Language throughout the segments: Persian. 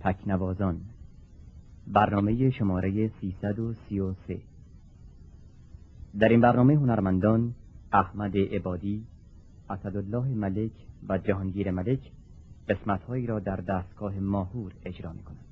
تکنوازان برنامه شماره 333 در این برنامه هنرمندان احمد عبادی اسدالله ملک و جهانگیر ملک قسمتهایی را در دستگاه ماهور اجرا می کنند.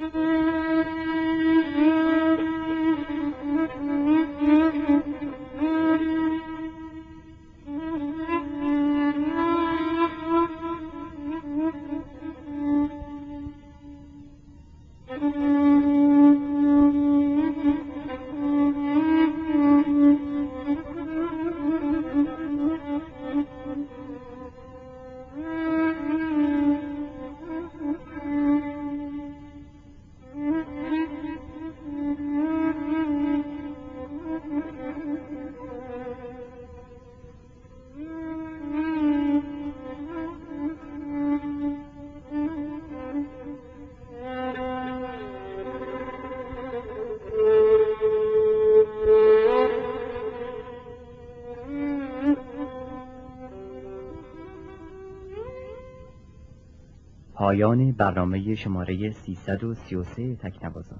Mm-hmm. پایان برنامه شماره 333 تکنوازان.